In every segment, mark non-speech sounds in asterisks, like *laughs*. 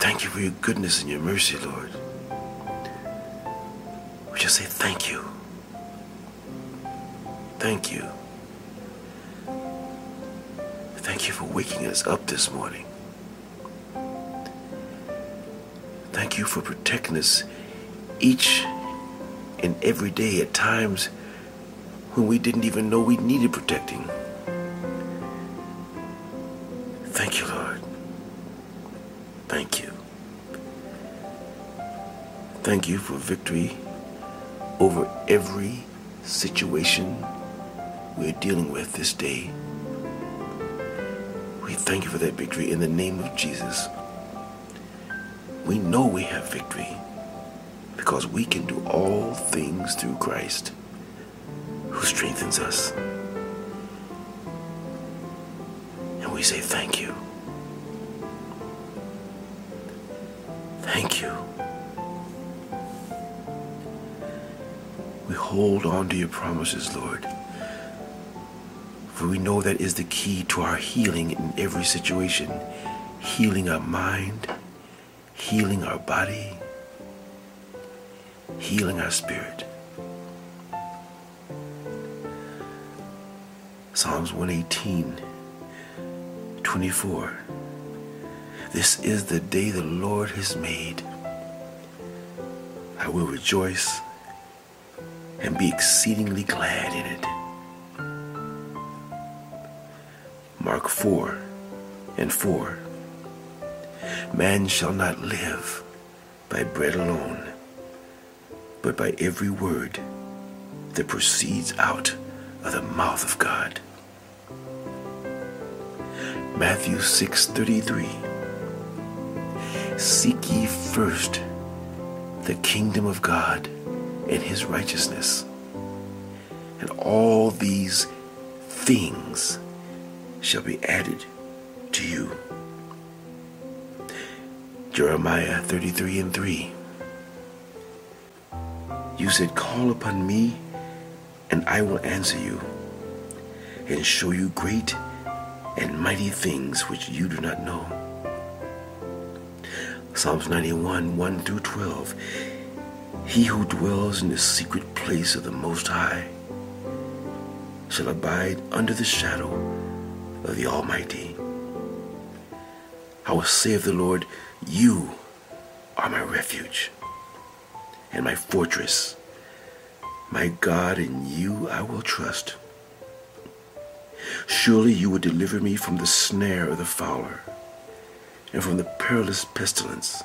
thank you for your goodness and your mercy, Lord. We just say thank you. Thank you. Thank you for waking us up this morning. Thank you for protecting us each and every day at times when we didn't even know we needed protecting. Thank you for victory over every situation we're dealing with this day. We thank you for that victory in the name of Jesus. We know we have victory because we can do all things through Christ who strengthens us. And we say thank you. Hold on to your promises, Lord. For we know that is the key to our healing in every situation. Healing our mind, healing our body, healing our spirit. Psalms 118, 24. This is the day the Lord has made. I will rejoice and be exceedingly glad in it. Mark 4 and 4. Man shall not live by bread alone, but by every word that proceeds out of the mouth of God. Matthew 6:33 Seek ye first the kingdom of God and his righteousness, and all these things shall be added to you. Jeremiah 33 and 3. You said, Call upon me, and I will answer you, and show you great and mighty things which you do not know. Psalms 91 1 through 12. He who dwells in the secret place of the Most High shall abide under the shadow of the Almighty. I will say of the Lord, You are my refuge and my fortress. My God, in you I will trust. Surely you will deliver me from the snare of the fowler and from the perilous pestilence.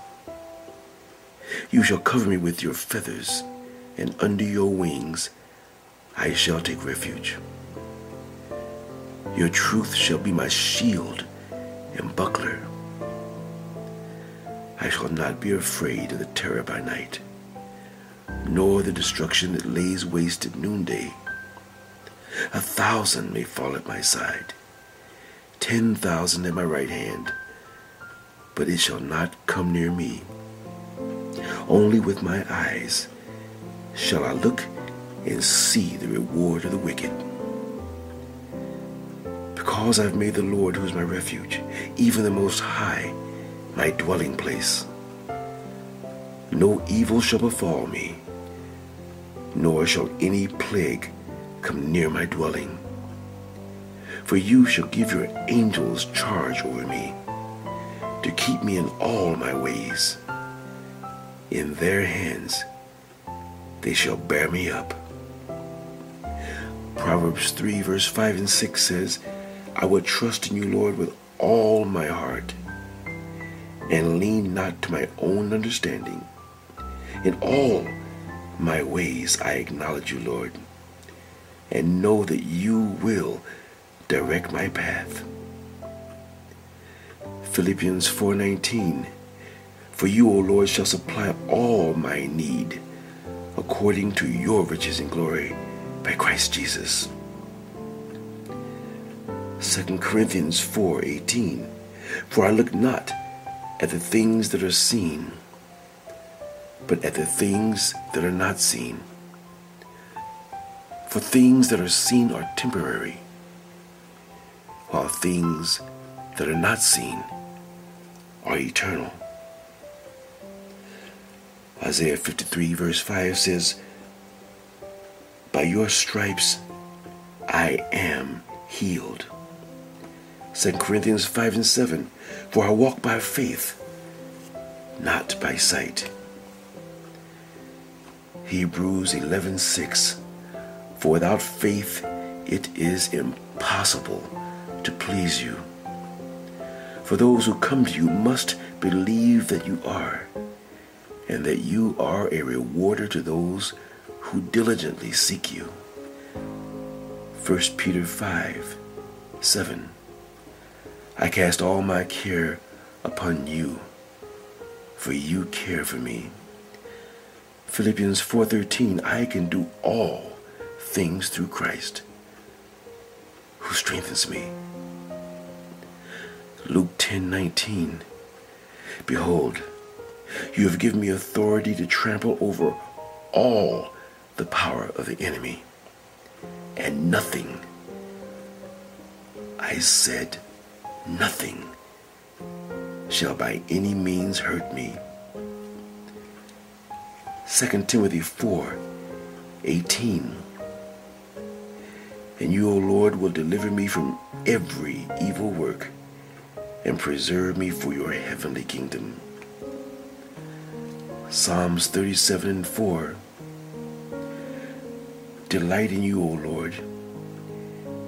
You shall cover me with your feathers, and under your wings I shall take refuge. Your truth shall be my shield and buckler. I shall not be afraid of the terror by night, nor the destruction that lays waste at noonday. A thousand may fall at my side, ten thousand at my right hand, but it shall not come near me. Only with my eyes shall I look and see the reward of the wicked. Because I've made the Lord, who is my refuge, even the Most High, my dwelling place. No evil shall befall me, nor shall any plague come near my dwelling. For you shall give your angels charge over me, to keep me in all my ways. In their hands they shall bear me up. Proverbs 3, verse 5 and 6 says, I will trust in you, Lord, with all my heart, and lean not to my own understanding. In all my ways I acknowledge you, Lord, and know that you will direct my path. Philippians 4:19 For you, O Lord, shall supply all my need according to your riches and glory by Christ Jesus. 2 Corinthians 4:18 For I look not at the things that are seen, but at the things that are not seen. For things that are seen are temporary, while things that are not seen are eternal. Isaiah 53, verse 5 says, By your stripes I am healed. 2 Corinthians 5 and 7, For I walk by faith, not by sight. Hebrews 11 6, For without faith it is impossible to please you. For those who come to you must believe that you are, and that you are a rewarder to those who diligently seek you. 1 Peter 5 7. I cast all my care upon you, for you care for me. Philippians 4:13 I can do all things through Christ who strengthens me. Luke 10:19 Behold, you have given me authority to trample over all the power of the enemy, and nothing, I said, nothing shall by any means hurt me. 2 Timothy 4 18. And you, O Lord, will deliver me from every evil work and preserve me for your heavenly kingdom. Psalms 37 and 4. Delight in you, O Lord,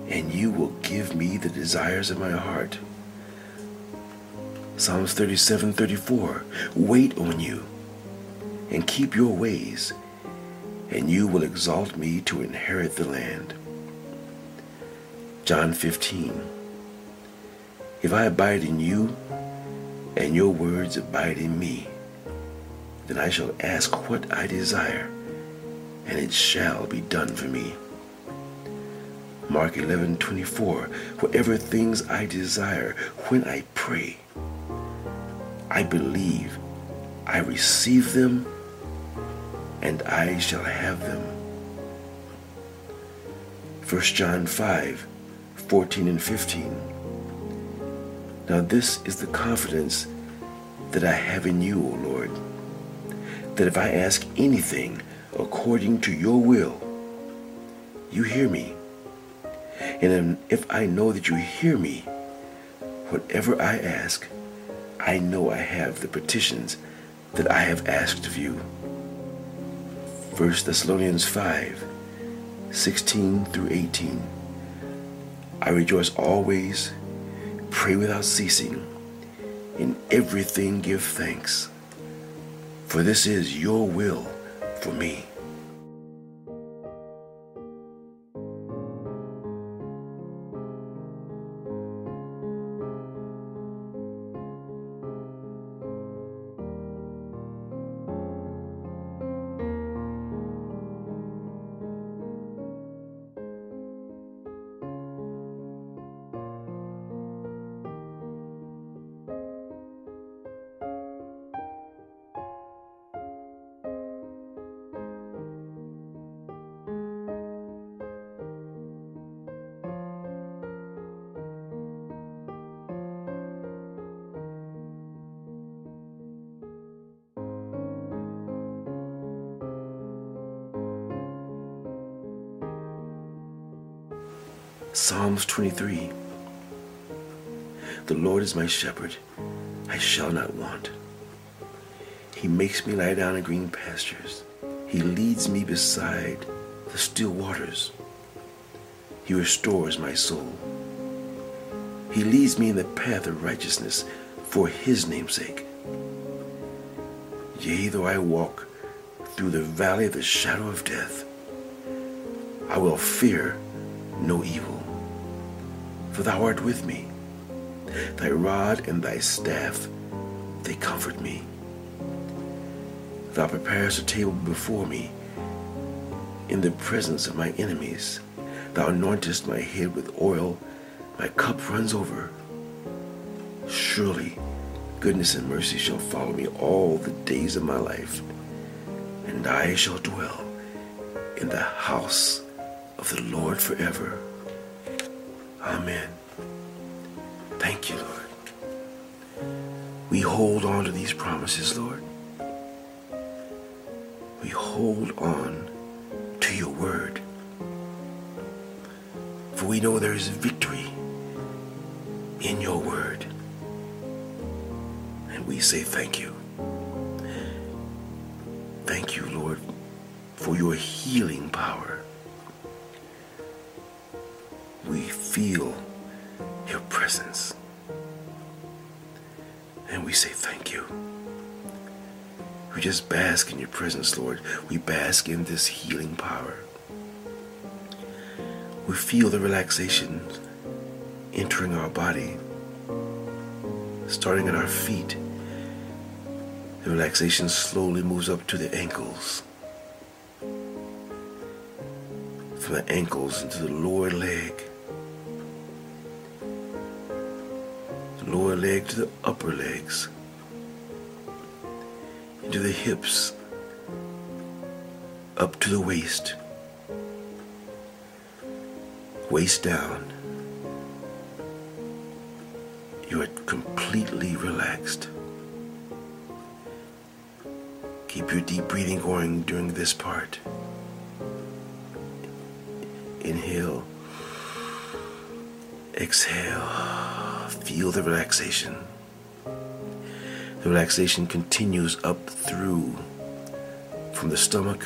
and you will give me the desires of my heart. Psalms 37 34. Wait on you and keep your ways, and you will exalt me to inherit the land. John 15. If I abide in you, and your words abide in me, then I shall ask what I desire, and it shall be done for me. Mark 11:24 Whatever things I desire when I pray, I believe I receive them, and I shall have them. 1 John 5 14 and 15 now this is the confidence that I have in you, O Lord, that if I ask anything according to your will, you hear me. And if I know that you hear me, whatever I ask, I know I have the petitions that I have asked of you. 1 Thessalonians 5 16 through 18. I rejoice always Pray without ceasing. In everything give thanks. For this is your will for me. Psalms 23 The Lord is my shepherd, I shall not want. He makes me lie down in green pastures. He leads me beside the still waters. He restores my soul. He leads me in the path of righteousness for his name's sake. Yea, though I walk through the valley of the shadow of death, I will fear no evil for thou art with me. Thy rod and thy staff, they comfort me. Thou preparest a table before me in the presence of my enemies. Thou anointest my head with oil, my cup runs over. Surely goodness and mercy shall follow me all the days of my life, and I shall dwell in the house of the Lord forever. Amen. Thank you, Lord. We hold on to these promises, Lord. We hold on to your word. For we know there is victory in your word. And we say thank you. Thank you, Lord, for your healing power. Just bask in your presence, Lord. We bask in this healing power. We feel the relaxation entering our body, starting at our feet. The relaxation slowly moves up to the ankles. From the ankles into the lower leg. The lower leg to the upper legs. Into the hips. Up to the waist waist down. You are completely relaxed. Keep your deep breathing going during this part. Inhale. Exhale. Feel the relaxation. The relaxation continues up through from the stomach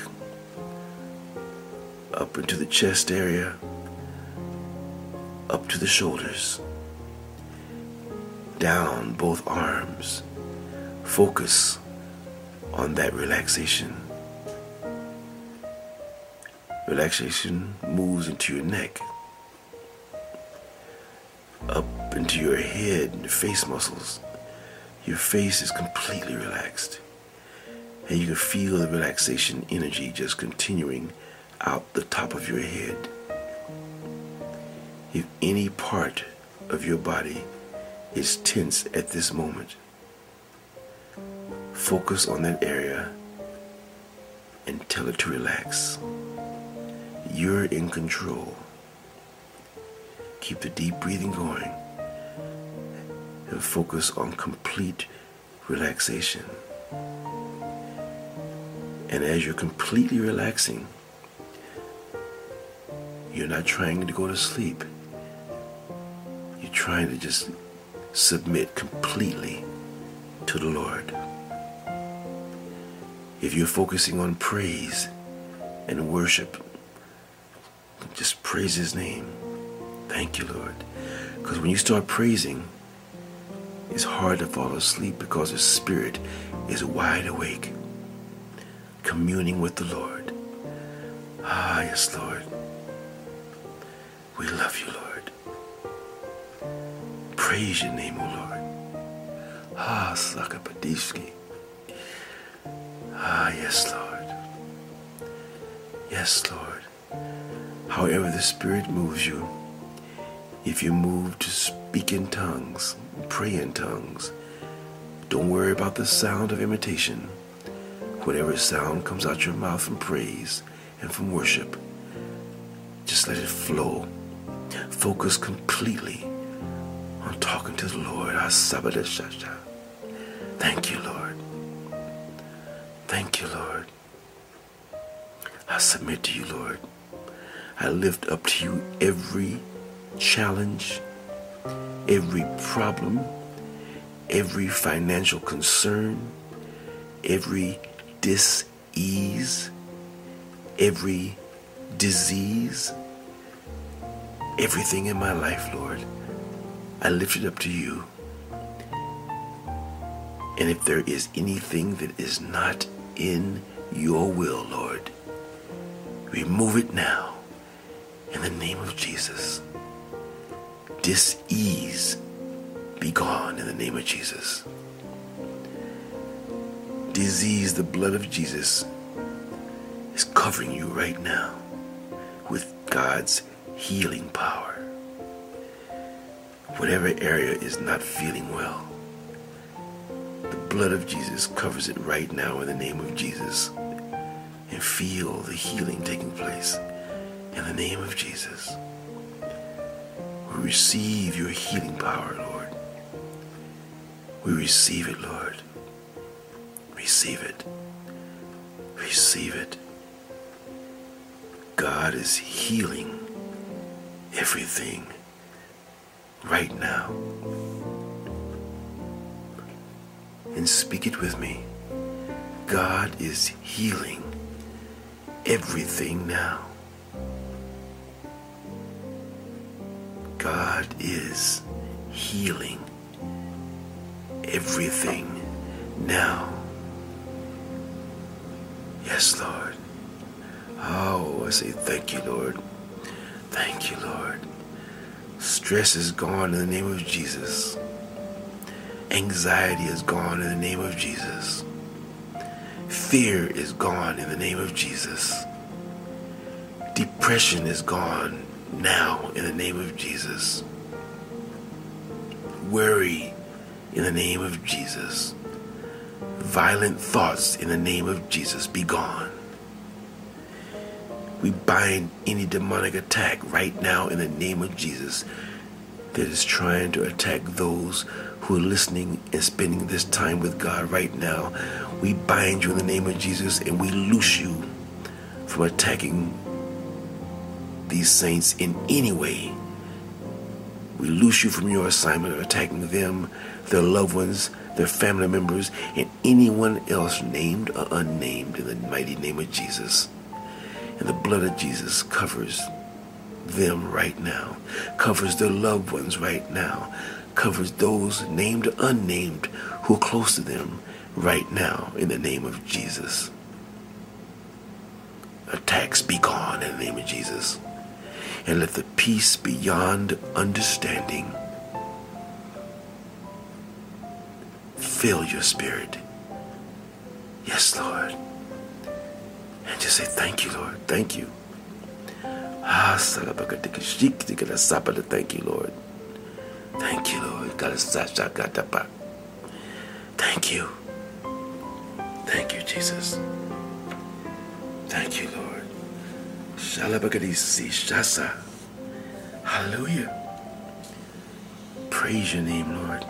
up into the chest area up to the shoulders, down both arms. Focus on that relaxation. Relaxation moves into your neck, up into your head and face muscles. Your face is completely relaxed. And you can feel the relaxation energy just continuing out the top of your head. If any part of your body is tense at this moment, focus on that area and tell it to relax. You're in control. Keep the deep breathing going and focus on complete relaxation. And as you're completely relaxing, you're not trying to go to sleep You're trying to just submit completely to the Lord. If you're focusing on praise and worship, just praise His name. Thank you, Lord. Because when you start praising, it's hard to fall asleep because the spirit is wide awake, communing with the Lord. Ah, yes, Lord. We love you, Lord praise your name, O Lord. Ah, Sakapadishki. Ah, yes, Lord. Yes, Lord. However the Spirit moves you, if you move to speak in tongues, pray in tongues, don't worry about the sound of imitation. Whatever sound comes out your mouth from praise and from worship, just let it flow. Focus completely I'm talking to the Lord. Ah, Thank you, Lord. Thank you, Lord. I submit to you, Lord. I lift up to you every challenge, every problem, every financial concern, every dis-ease, every disease, everything in my life, Lord. I lift it up to you. And if there is anything that is not in your will, Lord, remove it now in the name of Jesus. Disease be gone in the name of Jesus. Disease, the blood of Jesus is covering you right now with God's healing power whatever area is not feeling well. The blood of Jesus covers it right now in the name of Jesus. And feel the healing taking place in the name of Jesus. We receive your healing power, Lord. We receive it, Lord. Receive it. Receive it. God is healing everything right now. And speak it with me. God is healing everything now. God is healing everything now. Yes, Lord. Oh, I say thank you, Lord. Thank you, Lord. Stress is gone in the name of Jesus. Anxiety is gone in the name of Jesus. Fear is gone in the name of Jesus. Depression is gone now in the name of Jesus. Worry in the name of Jesus. Violent thoughts in the name of Jesus be gone. We bind any demonic attack right now in the name of Jesus that is trying to attack those who are listening and spending this time with God right now. We bind you in the name of Jesus and we loose you from attacking these saints in any way. We loose you from your assignment of attacking them, their loved ones, their family members, and anyone else named or unnamed in the mighty name of Jesus. And the blood of Jesus covers them right now, covers their loved ones right now, covers those named or unnamed who are close to them right now in the name of Jesus. Attacks be gone in the name of Jesus and let the peace beyond understanding fill your spirit. Yes, Lord. And just say, Thank you, Lord. Thank you. Ah, thank you, Lord. Thank you, Lord. Thank you. Thank you, Jesus. Thank you, Lord. Hallelujah. Praise your name, Lord.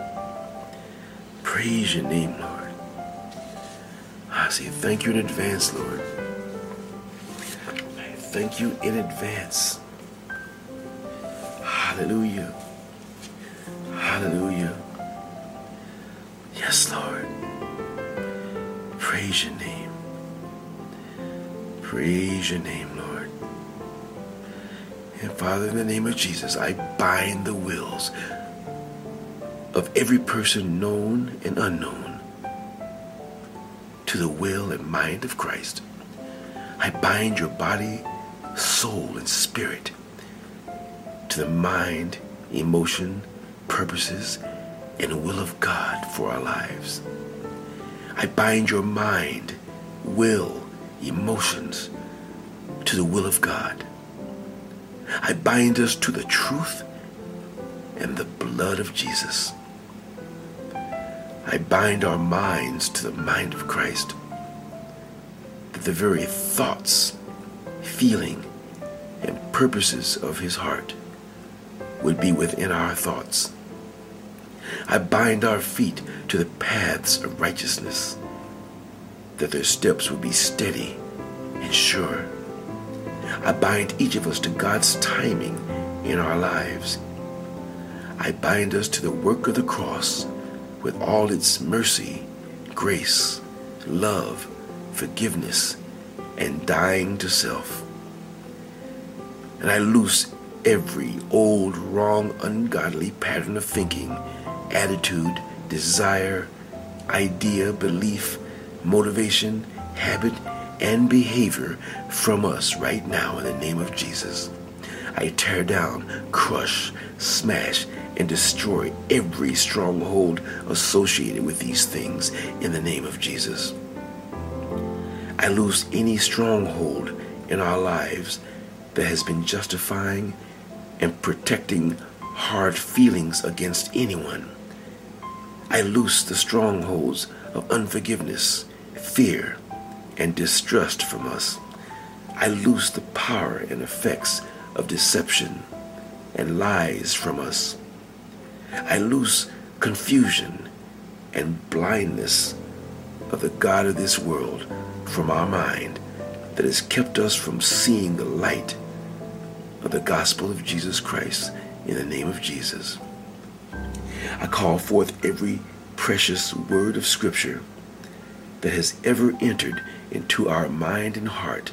Praise your name, Lord. I say thank you in advance, Lord. I thank you in advance. Hallelujah. Hallelujah. Yes, Lord. Praise your name. Praise your name. And Father, in the name of Jesus, I bind the wills of every person known and unknown to the will and mind of Christ. I bind your body, soul, and spirit to the mind, emotion, purposes, and will of God for our lives. I bind your mind, will, emotions to the will of God. I bind us to the truth and the blood of Jesus. I bind our minds to the mind of Christ, that the very thoughts, feeling, and purposes of his heart would be within our thoughts. I bind our feet to the paths of righteousness, that their steps would be steady and sure. I bind each of us to God's timing in our lives. I bind us to the work of the cross with all its mercy, grace, love, forgiveness, and dying to self. And I loose every old, wrong, ungodly pattern of thinking, attitude, desire, idea, belief, motivation, habit, and behavior from us right now in the name of Jesus. I tear down, crush, smash, and destroy every stronghold associated with these things in the name of Jesus. I lose any stronghold in our lives that has been justifying and protecting hard feelings against anyone. I loose the strongholds of unforgiveness, fear, and distrust from us. I loose the power and effects of deception and lies from us. I loose confusion and blindness of the God of this world from our mind that has kept us from seeing the light of the gospel of Jesus Christ in the name of Jesus. I call forth every precious word of Scripture that has ever entered into our mind and heart,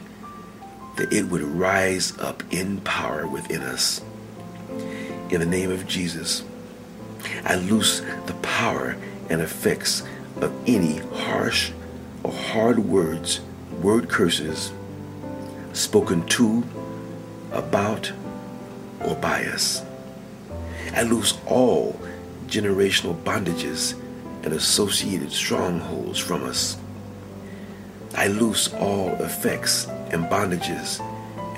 that it would rise up in power within us. In the name of Jesus, I loose the power and effects of any harsh or hard words, word curses, spoken to, about, or by us. I loose all generational bondages and associated strongholds from us. I loose all effects and bondages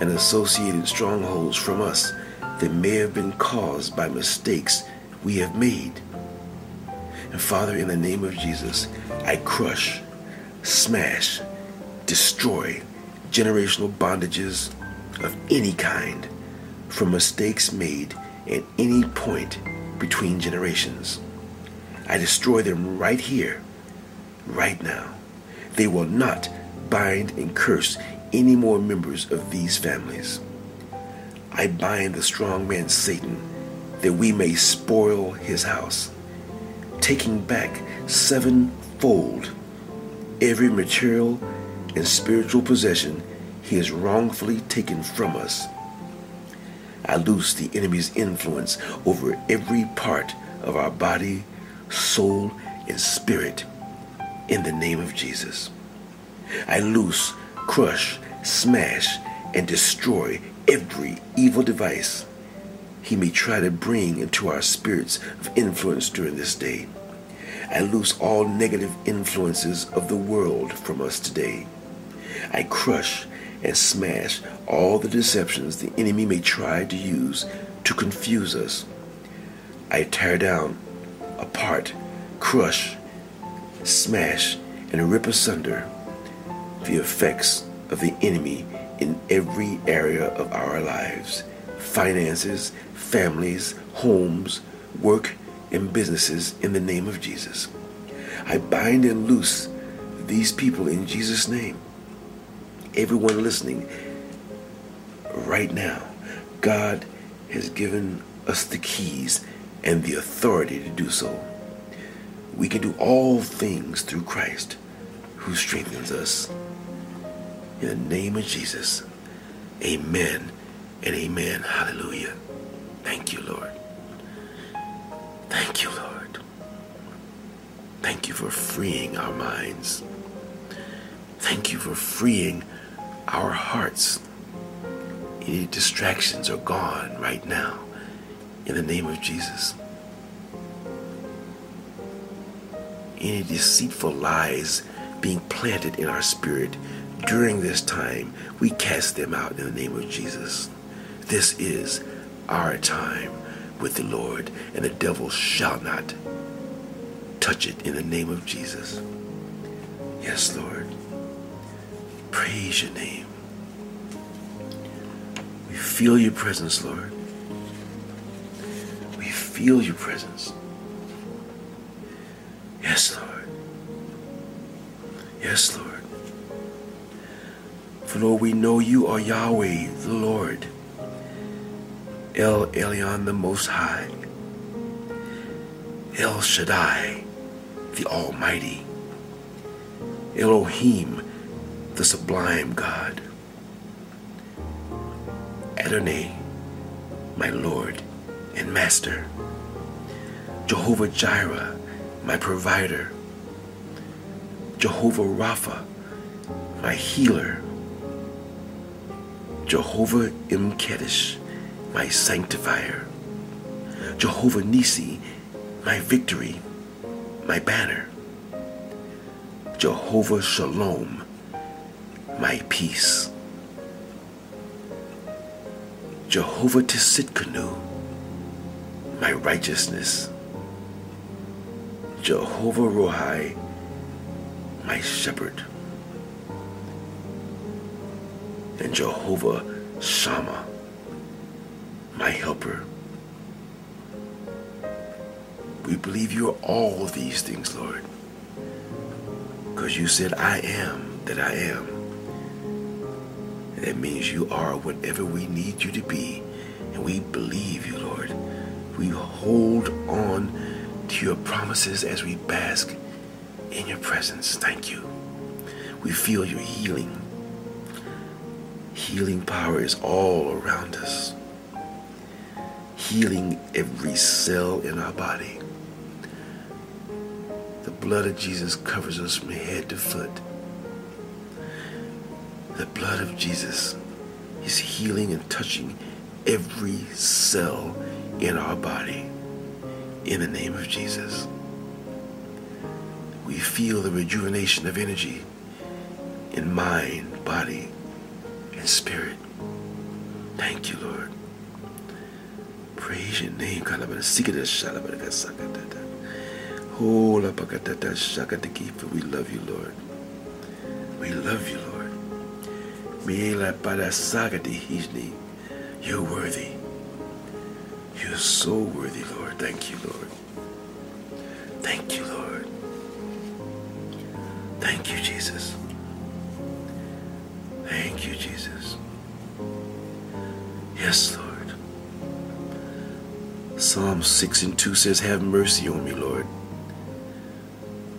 and associated strongholds from us that may have been caused by mistakes we have made. And Father, in the name of Jesus, I crush, smash, destroy generational bondages of any kind from mistakes made at any point between generations. I destroy them right here, right now. They will not bind and curse any more members of these families. I bind the strong man Satan that we may spoil his house, taking back sevenfold every material and spiritual possession he has wrongfully taken from us. I loose the enemy's influence over every part of our body, soul, and spirit in the name of Jesus. I loose, crush, smash, and destroy every evil device he may try to bring into our spirits of influence during this day. I loose all negative influences of the world from us today. I crush and smash all the deceptions the enemy may try to use to confuse us. I tear down, apart, crush, smash, and rip asunder the effects of the enemy in every area of our lives finances, families, homes, work, and businesses in the name of Jesus. I bind and loose these people in Jesus' name. Everyone listening right now, God has given us the keys and the authority to do so. We can do all things through Christ who strengthens us. In the name of Jesus, amen and amen. Hallelujah. Thank you, Lord. Thank you, Lord. Thank you for freeing our minds. Thank you for freeing our hearts. Any distractions are gone right now in the name of Jesus. Any deceitful lies being planted in our spirit during this time, we cast them out in the name of Jesus. This is our time with the Lord, and the devil shall not touch it in the name of Jesus. Yes, Lord. Praise your name. We feel your presence, Lord. We feel your presence. Yes, Lord. Yes, Lord. For Lord, we know you are Yahweh, the Lord, El Elyon, the Most High, El Shaddai, the Almighty, Elohim, the Sublime God, Adonai, my Lord and Master, Jehovah Jireh, my provider, Jehovah Rapha, my healer, Jehovah Imkedesh, my sanctifier. Jehovah Nisi, my victory, my banner. Jehovah Shalom, my peace. Jehovah Tsidkenu, my righteousness. Jehovah Rohi, my shepherd. and Jehovah Shammah, my helper. We believe you are all these things, Lord. Because you said, I am that I am. And that means you are whatever we need you to be. And we believe you, Lord. We hold on to your promises as we bask in your presence. Thank you. We feel your healing. Healing power is all around us, healing every cell in our body. The blood of Jesus covers us from head to foot. The blood of Jesus is healing and touching every cell in our body. In the name of Jesus. We feel the rejuvenation of energy in mind, body, and spirit. Thank you, Lord. Praise your name. We love you, Lord. We love you, Lord. You're worthy. You're so worthy, Lord. Thank you, Lord. Thank you, Lord. Thank you, Jesus. Thank you, Jesus. Yes, Lord. Psalm 6 and 2 says, Have mercy on me, Lord.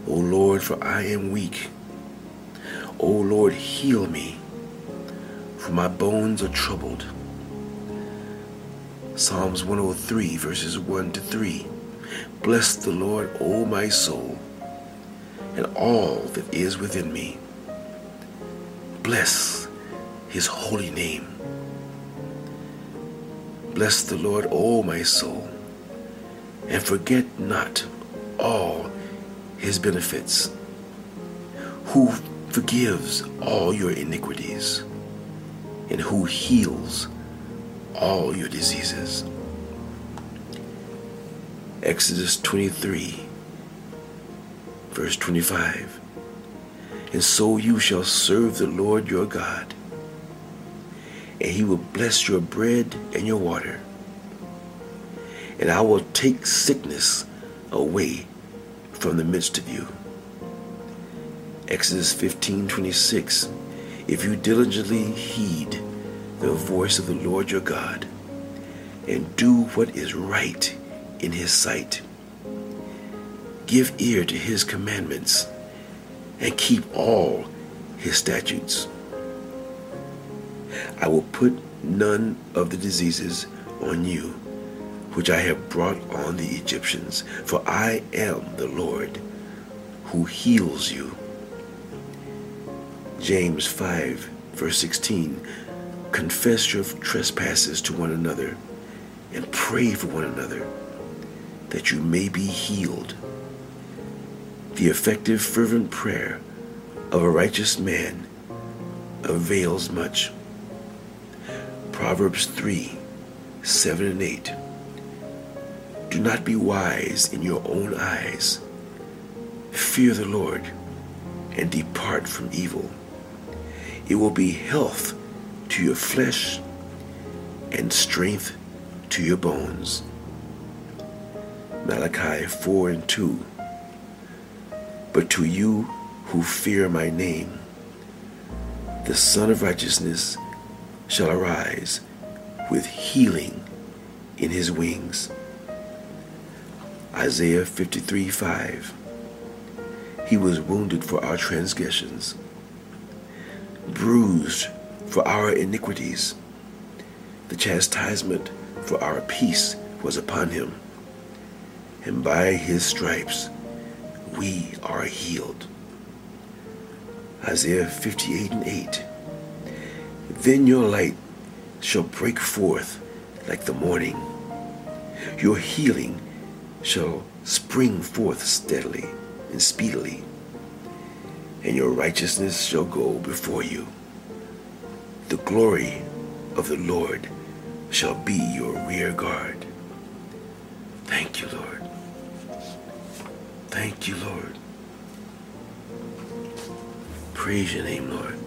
O Lord, for I am weak. O Lord, heal me, for my bones are troubled. Psalms 103, verses 1 to 3. Bless the Lord, O my soul, and all that is within me. Bless his holy name. Bless the Lord, O my soul, and forget not all his benefits, who forgives all your iniquities, and who heals all your diseases. Exodus 23, verse 25. And so you shall serve the Lord your God, and he will bless your bread and your water. And I will take sickness away from the midst of you. Exodus 15:26 If you diligently heed the voice of the Lord your God and do what is right in his sight, give ear to his commandments and keep all his statutes. I will put none of the diseases on you which I have brought on the Egyptians, for I am the Lord who heals you. James 5, verse 16 Confess your trespasses to one another and pray for one another that you may be healed. The effective, fervent prayer of a righteous man avails much. Proverbs 3 7 and 8. Do not be wise in your own eyes. Fear the Lord and depart from evil. It will be health to your flesh and strength to your bones. Malachi 4 and 2. But to you who fear my name, the Sun of Righteousness shall arise with healing in his wings. Isaiah 53 5. He was wounded for our transgressions, bruised for our iniquities. The chastisement for our peace was upon him, and by his stripes we are healed. Isaiah 58 and 8. Then your light shall break forth like the morning. Your healing shall spring forth steadily and speedily, and your righteousness shall go before you. The glory of the Lord shall be your rear guard. Thank you, Lord. Thank you, Lord. Praise your name, Lord.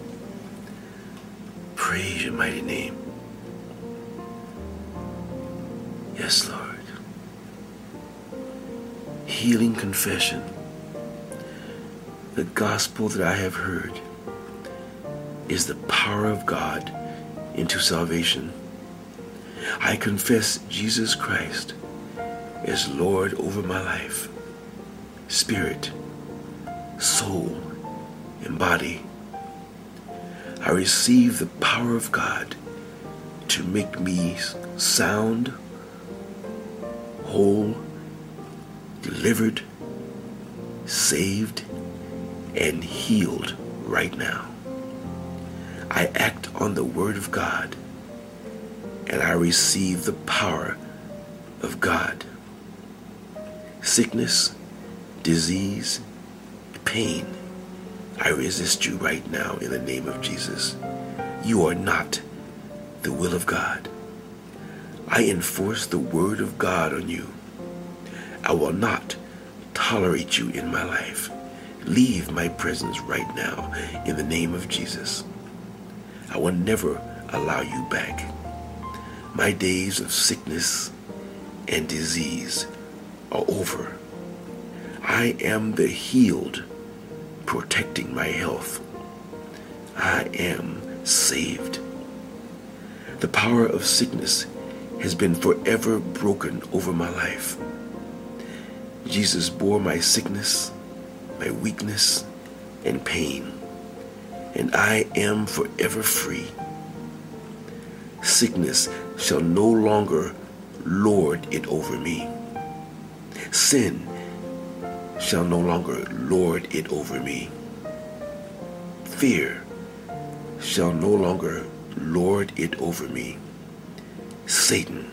Praise your mighty name. Yes, Lord healing confession. The gospel that I have heard is the power of God into salvation. I confess Jesus Christ as Lord over my life, spirit, soul, and body. I receive the power of God to make me sound, whole, delivered, saved, and healed right now. I act on the Word of God and I receive the power of God. Sickness, disease, pain, I resist you right now in the name of Jesus. You are not the will of God. I enforce the Word of God on you. I will not tolerate you in my life. Leave my presence right now in the name of Jesus. I will never allow you back. My days of sickness and disease are over. I am the healed, protecting my health. I am saved. The power of sickness has been forever broken over my life. Jesus bore my sickness my weakness and pain, and I am forever free. Sickness shall no longer lord it over me. Sin shall no longer lord it over me. Fear shall no longer lord it over me. Satan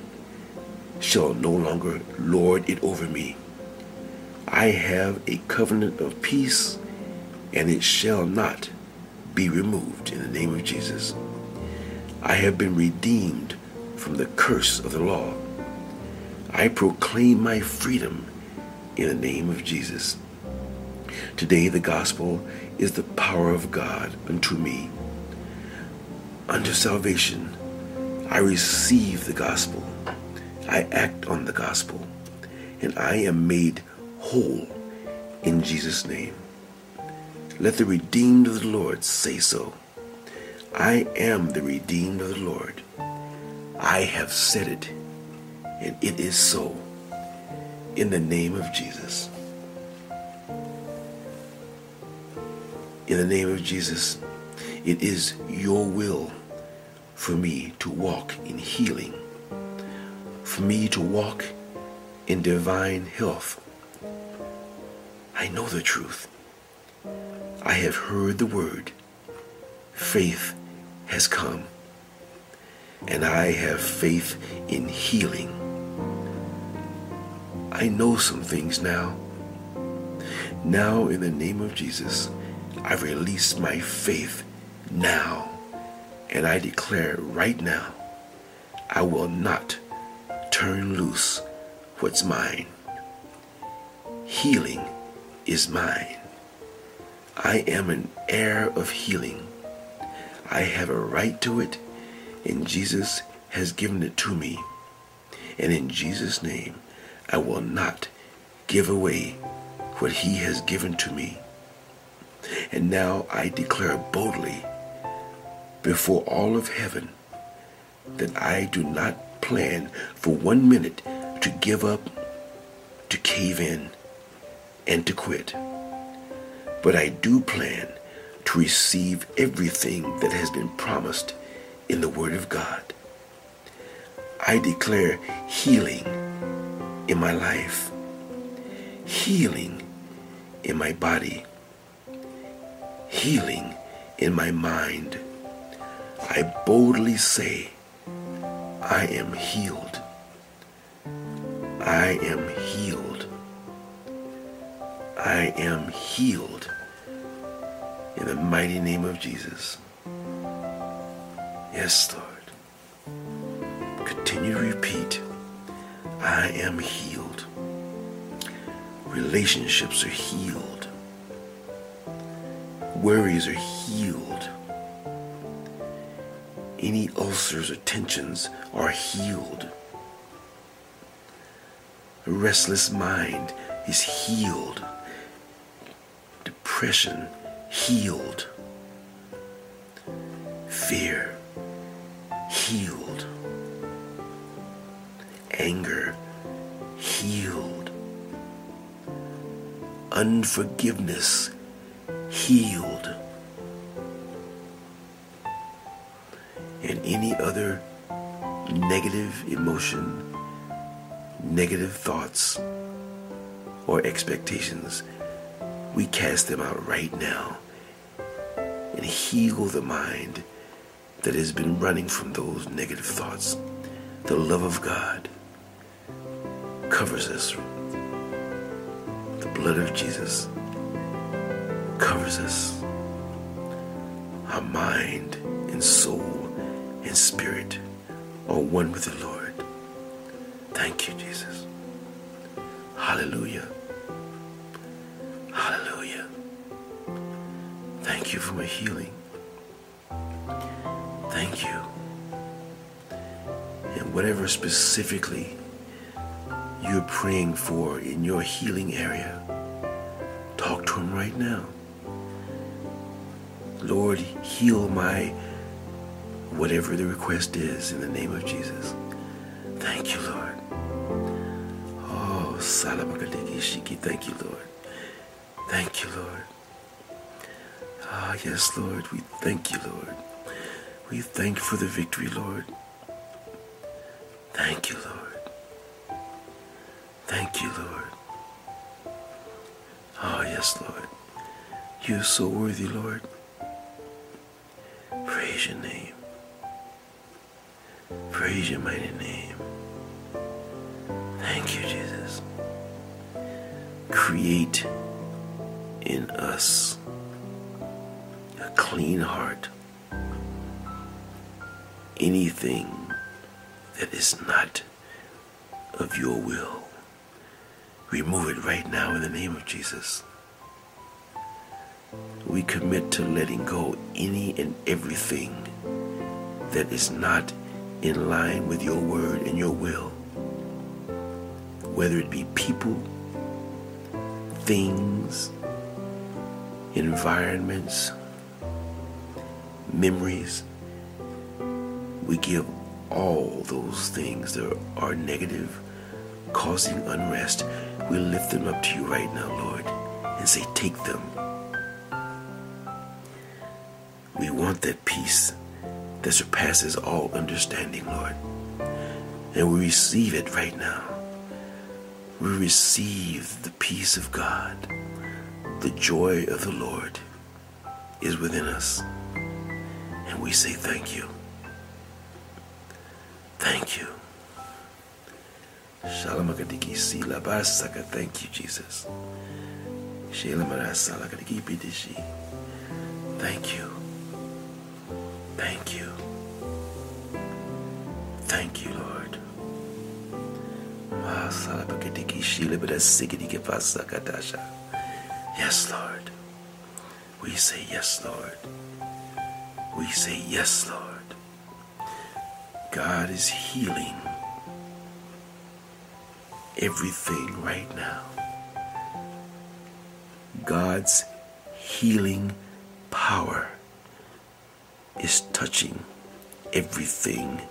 shall no longer lord it over me. I have a covenant of peace, and it shall not be removed in the name of Jesus. I have been redeemed from the curse of the law. I proclaim my freedom in the name of Jesus. Today, the gospel is the power of God unto me. Unto salvation, I receive the gospel. I act on the gospel, and I am made whole in Jesus' name. Let the redeemed of the Lord say so. I am the redeemed of the Lord. I have said it, and it is so. In the name of Jesus. In the name of Jesus, it is your will for me to walk in healing, for me to walk in divine health, I know the truth. I have heard the word. Faith has come. And I have faith in healing. I know some things now. Now, in the name of Jesus, I release my faith now. And I declare right now, I will not turn loose what's mine. Healing is mine. I am an heir of healing. I have a right to it, and Jesus has given it to me. And in Jesus' name, I will not give away what he has given to me. And now I declare boldly before all of heaven that I do not plan for one minute to give up, to cave in, and to quit. But I do plan to receive everything that has been promised in the Word of God. I declare healing in my life, healing in my body, healing in my mind. I boldly say, I am healed. I am healed. I am healed in the mighty name of Jesus. Yes, Lord. Continue to repeat I am healed. Relationships are healed. Worries are healed. Any ulcers or tensions are healed. A restless mind is healed depression healed, fear healed, anger healed, unforgiveness healed, and any other negative emotion, negative thoughts, or expectations, we cast them out right now and heal the mind that has been running from those negative thoughts. The love of God covers us. The blood of Jesus covers us. Our mind and soul and spirit are one with the Lord. Thank you, Jesus. Hallelujah. You for my healing. Thank you. And whatever specifically you're praying for in your healing area, talk to Him right now. Lord, heal my whatever the request is in the name of Jesus. Thank you, Lord. Oh, Salamakadiki Shiki, thank you, Lord. Thank you, Lord. Ah, yes, Lord, we thank you, Lord. We thank you for the victory, Lord. Thank you, Lord. Thank you, Lord. Ah, yes, Lord. You're so worthy, Lord. Praise your name. Praise your mighty name. Thank you, Jesus. Create in us clean heart. Anything that is not of your will, remove it right now in the name of Jesus. We commit to letting go any and everything that is not in line with your word and your will, whether it be people, things, environments, memories. We give all those things that are negative, causing unrest. We lift them up to you right now, Lord, and say, Take them. We want that peace that surpasses all understanding, Lord. And we receive it right now. We receive the peace of God. The joy of the Lord is within us. We say thank you. Thank you. Shalamakadiki sila basaka. Thank you, Jesus. Shalamarasalagadiki bidishi. Thank you. Thank you. Thank you, Lord. Ah, yes, Lord. We say yes, Lord. We say yes, Lord. God is healing everything right now. God's healing power is touching everything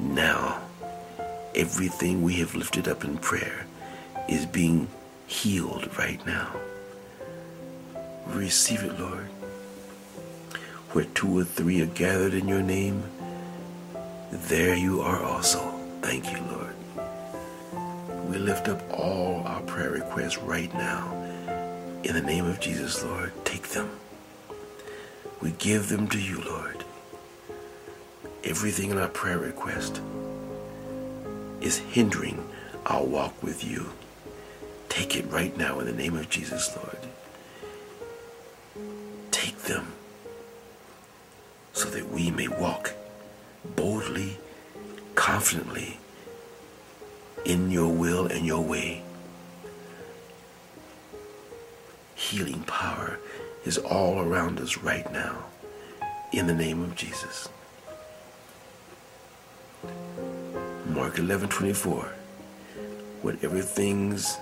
now. Everything we have lifted up in prayer is being healed right now. Receive it, Lord. Where two or three are gathered in your name, there you are also. Thank you, Lord. We lift up all our prayer requests right now. In the name of Jesus, Lord, take them. We give them to you, Lord. Everything in our prayer request is hindering our walk with you. Take it right now in the name of Jesus, Lord. Take them that we may walk boldly, confidently in your will and your way. Healing power is all around us right now in the name of Jesus. Mark 11 24. Whatever things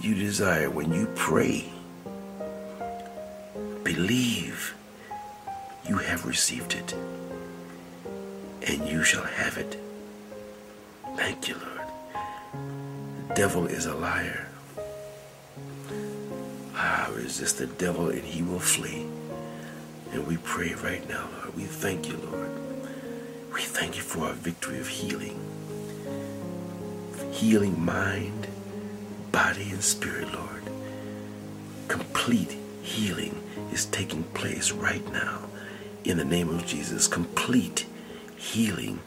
you desire when you pray, believe you have received it, and you shall have it. Thank you, Lord. The devil is a liar. Ah, resist the devil and he will flee. And we pray right now, Lord. We thank you, Lord. We thank you for our victory of healing. Healing mind, body, and spirit, Lord. Complete healing is taking place right now in the name of Jesus. Complete healing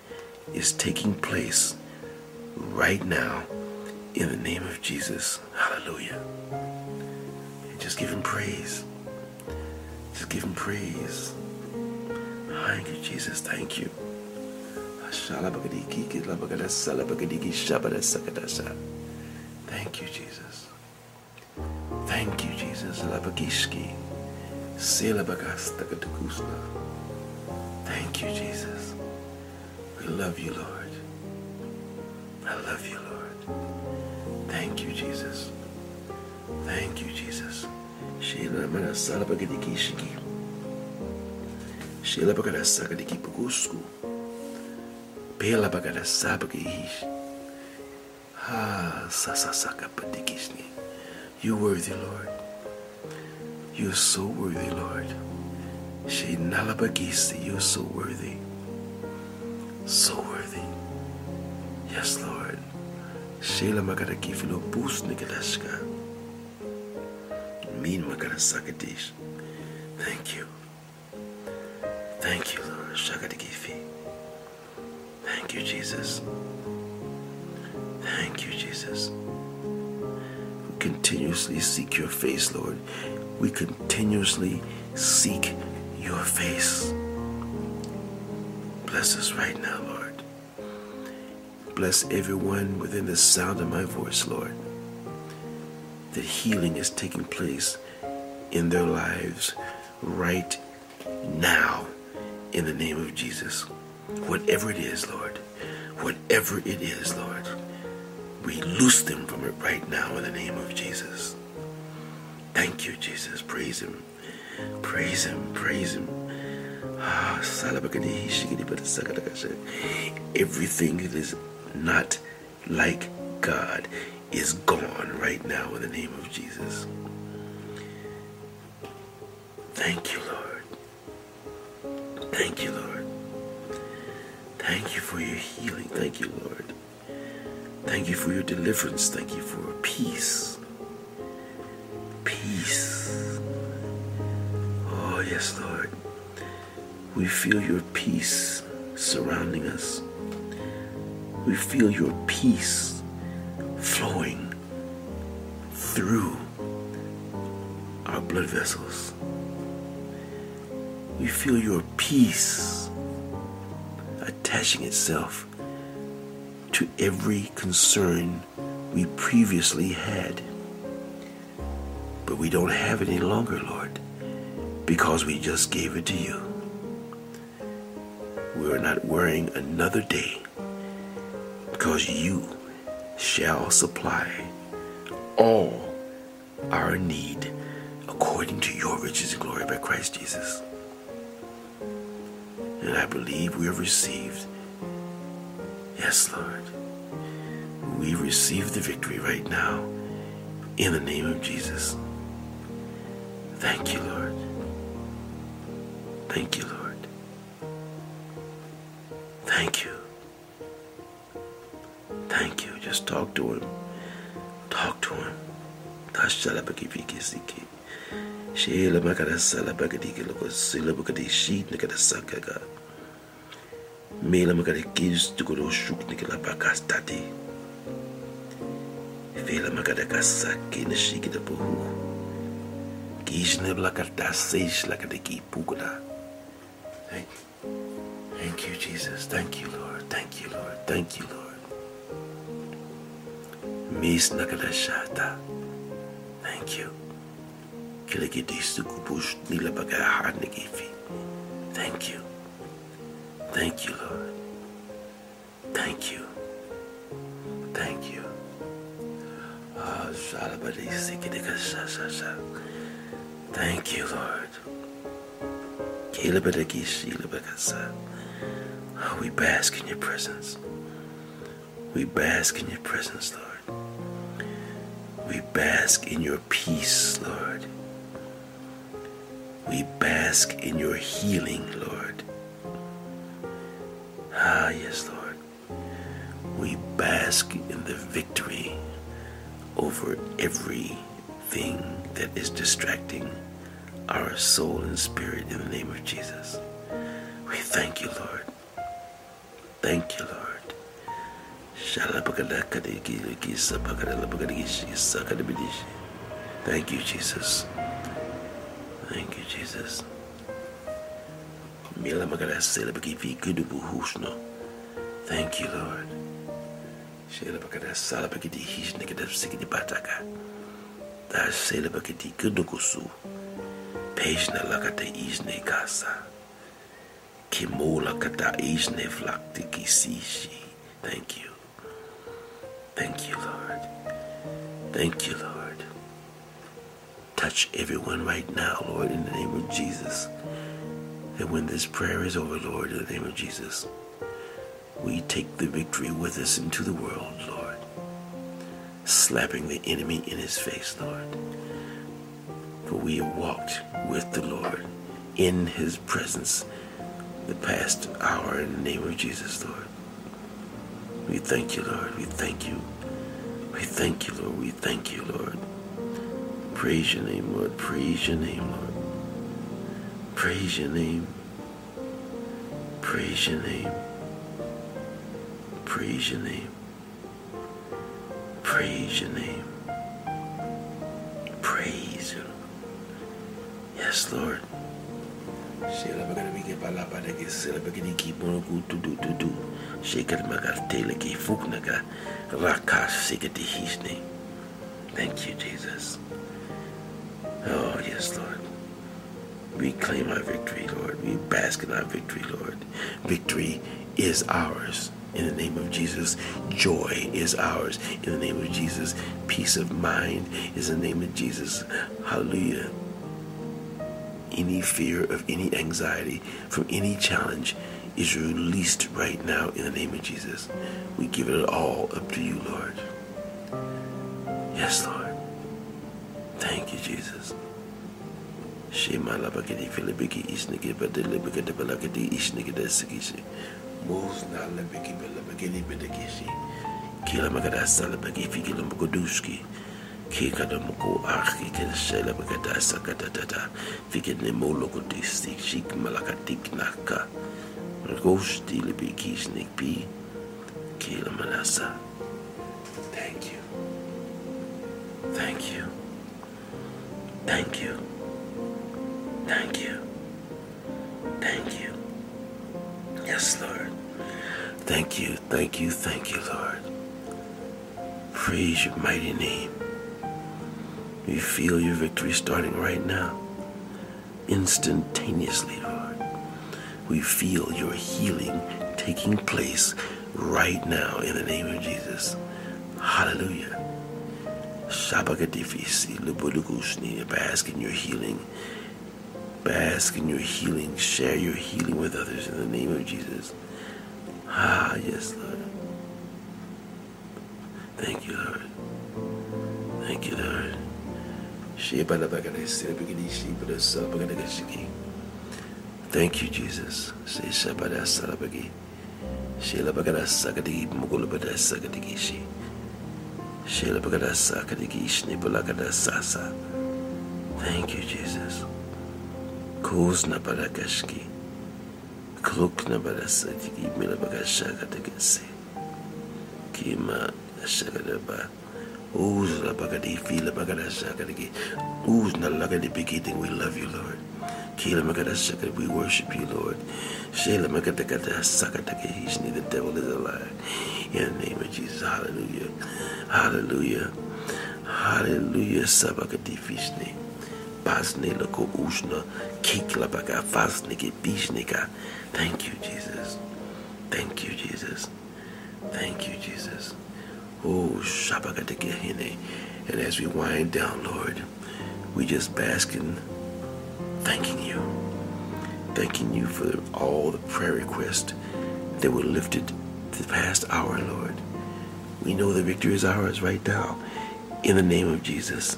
is taking place right now in the name of Jesus. Hallelujah. And just give him praise. Just give him praise. Thank you, Jesus. Thank you. Thank you, Jesus. Thank you, Jesus. Thank you, Jesus. We love you, Lord. I love you, Lord. Thank you, Jesus. Thank you, Jesus. Sheila mana sala bagadiki shiki. Sheila bagada sagadiki pugusku. Pela bagada sabagahish. Ah, sasasaka padikishni. You're worthy, Lord. You're so worthy, Lord. She nalabagisi, you're so worthy. So worthy. Yes, Lord. Sheila magara kifilo bus nikalashka. Mean magara sakadish. Thank you. Thank you, Lord. Shakadikifi. Thank you, Jesus. Thank you, Jesus. We continuously seek your face, Lord. We continuously seek your face. Bless us right now, Lord. Bless everyone within the sound of my voice, Lord. That healing is taking place in their lives right now in the name of Jesus. Whatever it is, Lord. Whatever it is, Lord. We loose them from it right now in the name of Jesus. Thank you, Jesus. Praise Him. Praise Him. Praise Him. Ah, Everything that is not like God is gone right now in the name of Jesus. Thank you, Lord. Thank you, Lord. Thank you for your healing. Thank you, Lord. Thank you for your deliverance. Thank you for peace. Peace. Oh, yes, Lord. We feel your peace surrounding us. We feel your peace flowing through our blood vessels. We feel your peace attaching itself to every concern we previously had. But we don't have it any longer, Lord, because we just gave it to you. We are not worrying another day because you shall supply all our need according to your riches and glory by Christ Jesus. And I believe we have received Yes, Lord. We receive the victory right now in the name of Jesus. Thank you, Lord. Thank you, Lord. Thank you. Thank you. Just talk to him. Talk to him. Mela Makara Kids to go Shuk Nikala Bakastati. Vela Makada Kasaki Nishiki the Puhu. Kishne Blakata Seish Lakadiki Pukula. Thank you. Thank you, Jesus. Thank you, Lord. Thank you, Lord. Thank you, Lord. Mis Nakadashata. Thank you. Kilagidisukubush Nilabagaharnigifi. Thank you. Thank you, Lord. Thank you. Thank you. Ah, Shalabadi Sikidika Shasha. Thank you, Lord. Oh, we bask in your presence. We bask in your presence, Lord. We bask in your peace, Lord. We bask in your healing, Lord. Ah, yes, Lord. We bask in the victory over everything that is distracting our soul and spirit in the name of Jesus. We thank you, Lord. Thank you, Lord. Thank you, Jesus. Thank you, Jesus. Thank you, Lord. Da sela bakiti kudukusu. Pejna lakata isne kasa. Kimola kata isne flakti kisishi. Thank you. Thank you, Lord. Thank you, Lord. Touch everyone right now, Lord, in the name of Jesus. That when this prayer is over, Lord, in the name of Jesus, we take the victory with us into the world, Lord. Slapping the enemy in his face, Lord. For we have walked with the Lord in his presence the past hour in the name of Jesus, Lord. We thank you, Lord. We thank you. We thank you, Lord. We thank you, Lord. Praise your name, Lord. Praise your name, Lord. Praise your name. Praise your name. Praise your name. Praise your name. Praise you. Yes, Lord. Thank you, Jesus. Oh, yes, Lord. We claim our victory, Lord. We bask in our victory, Lord. Victory is ours in the name of Jesus. Joy is ours in the name of Jesus. Peace of mind is in the name of Jesus. Hallelujah. Any fear of any anxiety from any challenge is released right now in the name of Jesus. We give it all up to you, Lord. Yes, Lord. Thank you, Jesus. Shema filibiki desikishi. Mos na labiki balabakadi bedekishi. Kila magada salabaki fikila mukuduski. Kikada muku arki kila shela bagada sakatata. Fikid ne molo kudistik shik malakatik naka. Gosti libiki snik pi. Kila manasa. Thank you. Thank you. Thank you. Thank you. Thank you. Yes, Lord. Thank you, thank you, thank you, Lord. Praise your mighty name. We feel your victory starting right now. Instantaneously, Lord. We feel your healing taking place right now in the name of Jesus. Hallelujah. Shabagadifisi, Lubulugushni, bask in your healing. Bask in your healing. Share your healing with others in the name of Jesus. Ah, yes, Lord. Thank you, Lord. Thank you, Lord. Thank you, Jesus. Thank you, Jesus. Kuzna Badagashki. Klukna Badasaki Milabagashaka Tegasi. Kima Shagadaba. Uzla Bagadi Fila Bagada Shakadigi. Uzna Lagadi Begiting. We love you, Lord. Kila Magada Shakad, we worship you, Lord. Shela Magadagada Sakatagahishni, the devil is alive. In the name of Jesus, hallelujah. Hallelujah. Hallelujah. Sabakati Fishni. Pasne lako ushna. Kikla baga fasnike bishnika. Thank you, Jesus. Thank you, Jesus. Thank you, Jesus. Oh, Shabakatagahine. And as we wind down, Lord, we just bask in thanking you. Thanking you for all the prayer requests that were lifted the past hour, Lord. We know the victory is ours right now. In the name of Jesus.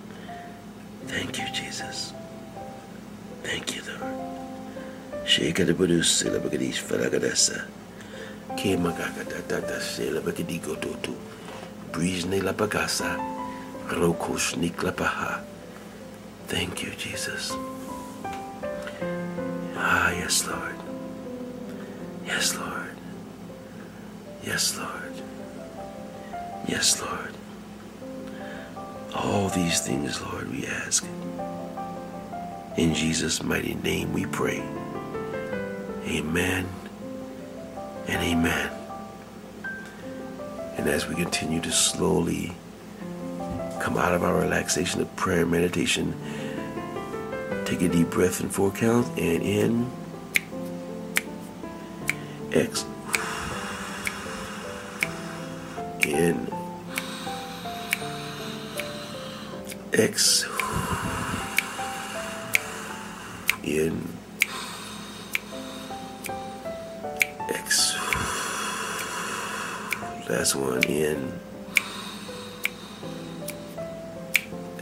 Thank you, Jesus. Thank you, Lord. Thank you, Jesus. Ah, yes, Lord. Yes, Lord. Yes, Lord. Yes, Lord. All these things, Lord, we ask. In Jesus' mighty name we pray. Amen and amen. And as we continue to slowly come out of our relaxation of prayer and meditation, take a deep breath in four counts and in. X. X. In. X. Last one in.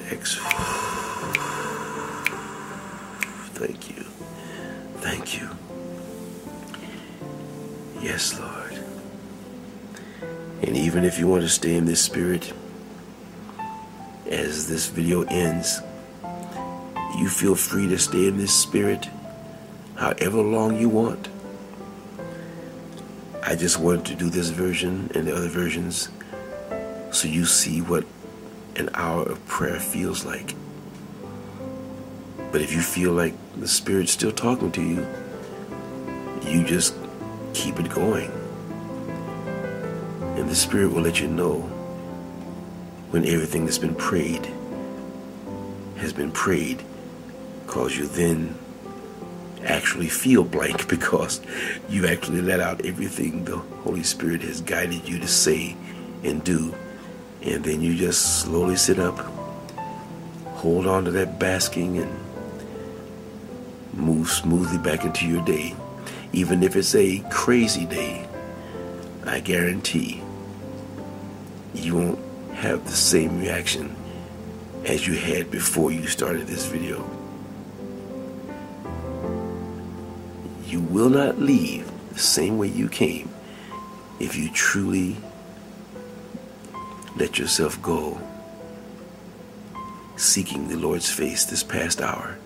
X. Thank you. Thank you. Yes, Lord. And even if you want to stay in this spirit, this video ends, you feel free to stay in this spirit however long you want. I just wanted to do this version and the other versions so you see what an hour of prayer feels like. But if you feel like the Spirit's still talking to you, you just keep it going. And the Spirit will let you know when everything that's been prayed has been prayed, because you then actually feel blank *laughs* because you actually let out everything the Holy Spirit has guided you to say and do. And then you just slowly sit up, hold on to that basking, and move smoothly back into your day. Even if it's a crazy day, I guarantee you won't have the same reaction as you had before you started this video. You will not leave the same way you came if you truly let yourself go seeking the Lord's face this past hour.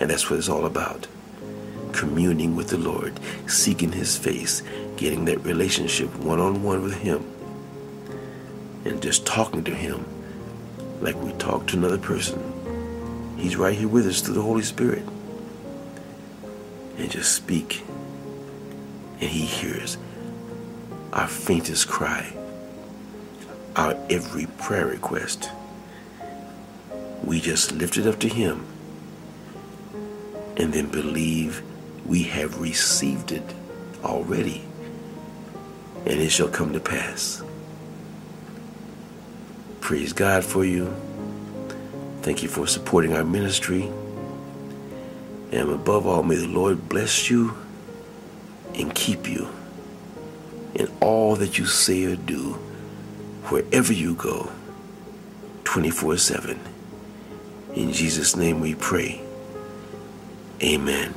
And that's what it's all about. Communing with the Lord, seeking His face, getting that relationship one on one with Him, and just talking to Him like we talk to another person. He's right here with us through the Holy Spirit. And just speak. And He hears our faintest cry, our every prayer request. We just lift it up to Him and then believe we have received it already, and it shall come to pass. Praise God for you. Thank you for supporting our ministry. And above all, may the Lord bless you and keep you in all that you say or do, wherever you go, 24 7. In Jesus' name we pray. Amen.